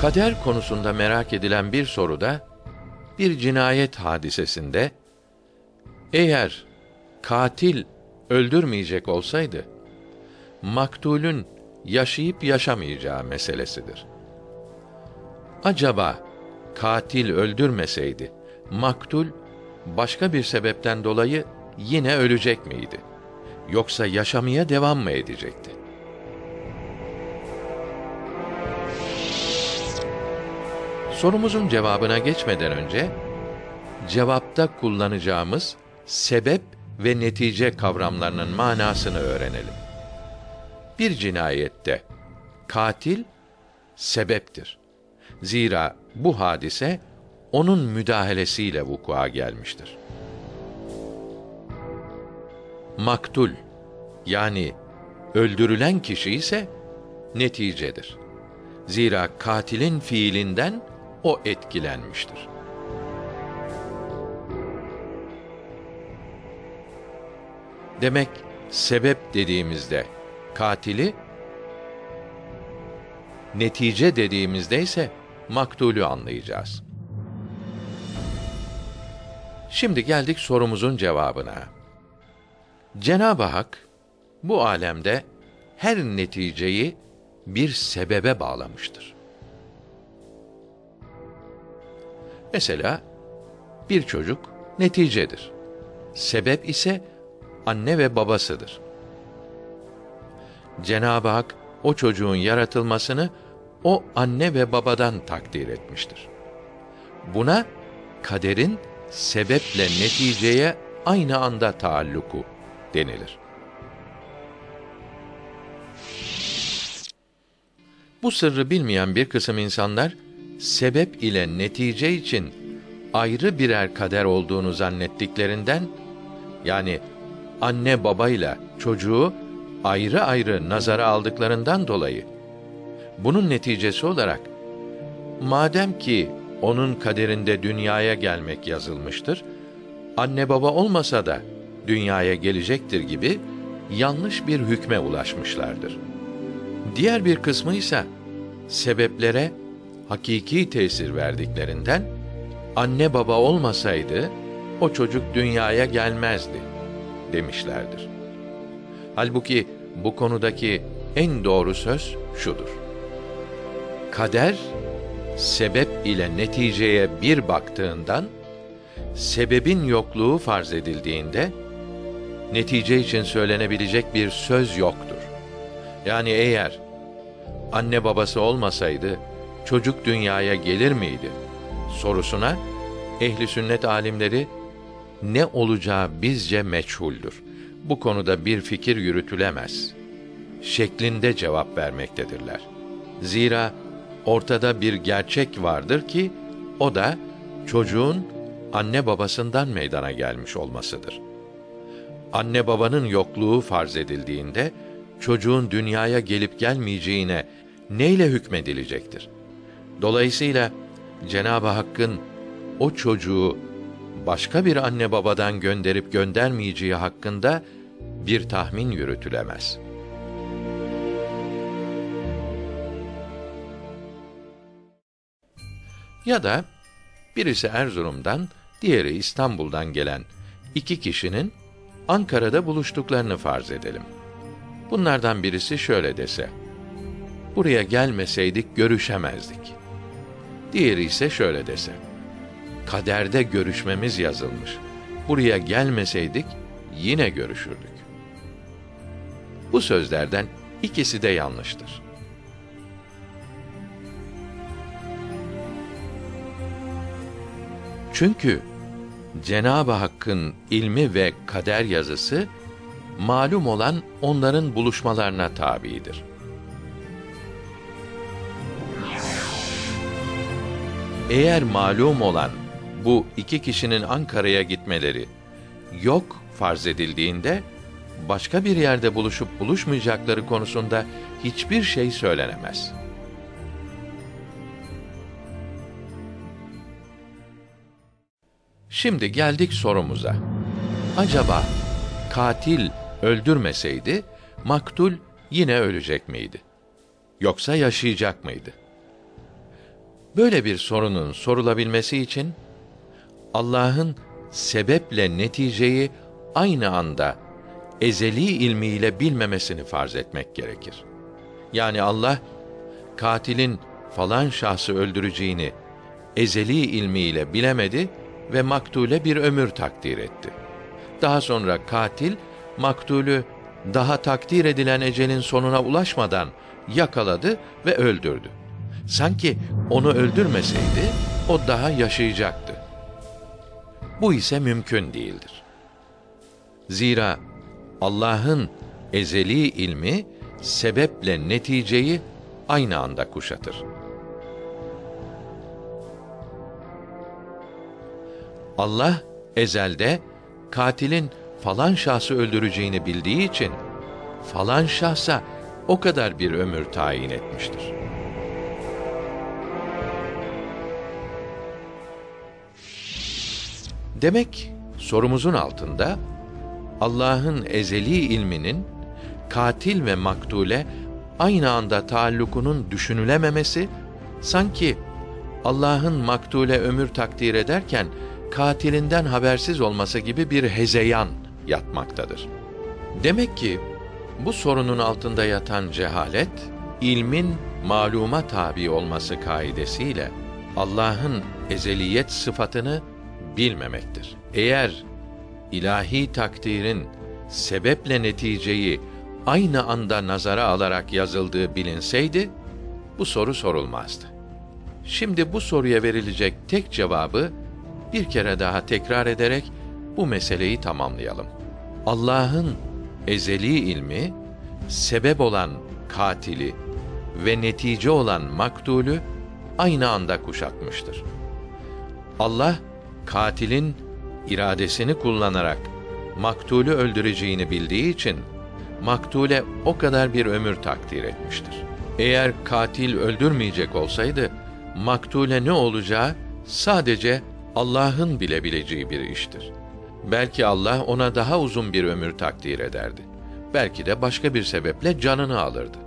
Kader konusunda merak edilen bir soruda bir cinayet hadisesinde eğer katil öldürmeyecek olsaydı maktulün yaşayıp yaşamayacağı meselesidir. Acaba katil öldürmeseydi maktul başka bir sebepten dolayı yine ölecek miydi? Yoksa yaşamaya devam mı edecekti? Sorumuzun cevabına geçmeden önce cevapta kullanacağımız sebep ve netice kavramlarının manasını öğrenelim. Bir cinayette katil sebeptir. Zira bu hadise onun müdahalesiyle vukua gelmiştir. Maktul yani öldürülen kişi ise neticedir. Zira katilin fiilinden o etkilenmiştir. Demek sebep dediğimizde katili netice dediğimizde ise maktulü anlayacağız. Şimdi geldik sorumuzun cevabına. Cenab-ı Hak bu alemde her neticeyi bir sebebe bağlamıştır. Mesela bir çocuk neticedir. Sebep ise anne ve babasıdır. Cenab-ı Hak o çocuğun yaratılmasını o anne ve babadan takdir etmiştir. Buna kaderin sebeple neticeye aynı anda taalluku denilir. Bu sırrı bilmeyen bir kısım insanlar sebep ile netice için ayrı birer kader olduğunu zannettiklerinden yani anne babayla çocuğu ayrı ayrı nazara aldıklarından dolayı bunun neticesi olarak madem ki onun kaderinde dünyaya gelmek yazılmıştır, anne baba olmasa da dünyaya gelecektir gibi yanlış bir hükme ulaşmışlardır. Diğer bir kısmı ise sebeplere hakiki tesir verdiklerinden anne baba olmasaydı o çocuk dünyaya gelmezdi demişlerdir. Halbuki bu konudaki en doğru söz şudur. Kader sebep ile neticeye bir baktığından sebebin yokluğu farz edildiğinde netice için söylenebilecek bir söz yoktur. Yani eğer anne babası olmasaydı çocuk dünyaya gelir miydi sorusuna ehli sünnet alimleri ne olacağı bizce meçhuldür. Bu konuda bir fikir yürütülemez şeklinde cevap vermektedirler. Zira ortada bir gerçek vardır ki o da çocuğun anne babasından meydana gelmiş olmasıdır. Anne babanın yokluğu farz edildiğinde çocuğun dünyaya gelip gelmeyeceğine neyle hükmedilecektir? Dolayısıyla Cenab-ı Hakk'ın o çocuğu başka bir anne babadan gönderip göndermeyeceği hakkında bir tahmin yürütülemez. Ya da birisi Erzurum'dan, diğeri İstanbul'dan gelen iki kişinin Ankara'da buluştuklarını farz edelim. Bunlardan birisi şöyle dese: Buraya gelmeseydik görüşemezdik. Diğeri ise şöyle dese: Kaderde görüşmemiz yazılmış. Buraya gelmeseydik yine görüşürdük. Bu sözlerden ikisi de yanlıştır. Çünkü Cenab-ı Hakk'ın ilmi ve kader yazısı malum olan onların buluşmalarına tabidir. Eğer malum olan bu iki kişinin Ankara'ya gitmeleri yok farz edildiğinde başka bir yerde buluşup buluşmayacakları konusunda hiçbir şey söylenemez. Şimdi geldik sorumuza. Acaba katil öldürmeseydi maktul yine ölecek miydi? Yoksa yaşayacak mıydı? Böyle bir sorunun sorulabilmesi için Allah'ın sebeple neticeyi aynı anda ezeli ilmiyle bilmemesini farz etmek gerekir. Yani Allah katilin falan şahsı öldüreceğini ezeli ilmiyle bilemedi ve maktule bir ömür takdir etti. Daha sonra katil maktulü daha takdir edilen ecelin sonuna ulaşmadan yakaladı ve öldürdü. Sanki onu öldürmeseydi o daha yaşayacaktı. Bu ise mümkün değildir. Zira Allah'ın ezeli ilmi sebeple neticeyi aynı anda kuşatır. Allah ezelde katilin falan şahsı öldüreceğini bildiği için falan şahsa o kadar bir ömür tayin etmiştir. Demek sorumuzun altında Allah'ın ezeli ilminin katil ve maktule aynı anda taallukunun düşünülememesi sanki Allah'ın maktule ömür takdir ederken katilinden habersiz olması gibi bir hezeyan yatmaktadır. Demek ki bu sorunun altında yatan cehalet, ilmin maluma tabi olması kaidesiyle Allah'ın ezeliyet sıfatını bilmemektir. Eğer ilahi takdirin sebeple neticeyi aynı anda nazara alarak yazıldığı bilinseydi bu soru sorulmazdı. Şimdi bu soruya verilecek tek cevabı bir kere daha tekrar ederek bu meseleyi tamamlayalım. Allah'ın ezeli ilmi sebep olan katili ve netice olan maktulü aynı anda kuşatmıştır. Allah katilin iradesini kullanarak maktulü öldüreceğini bildiği için maktule o kadar bir ömür takdir etmiştir. Eğer katil öldürmeyecek olsaydı maktule ne olacağı sadece Allah'ın bilebileceği bir iştir. Belki Allah ona daha uzun bir ömür takdir ederdi. Belki de başka bir sebeple canını alırdı.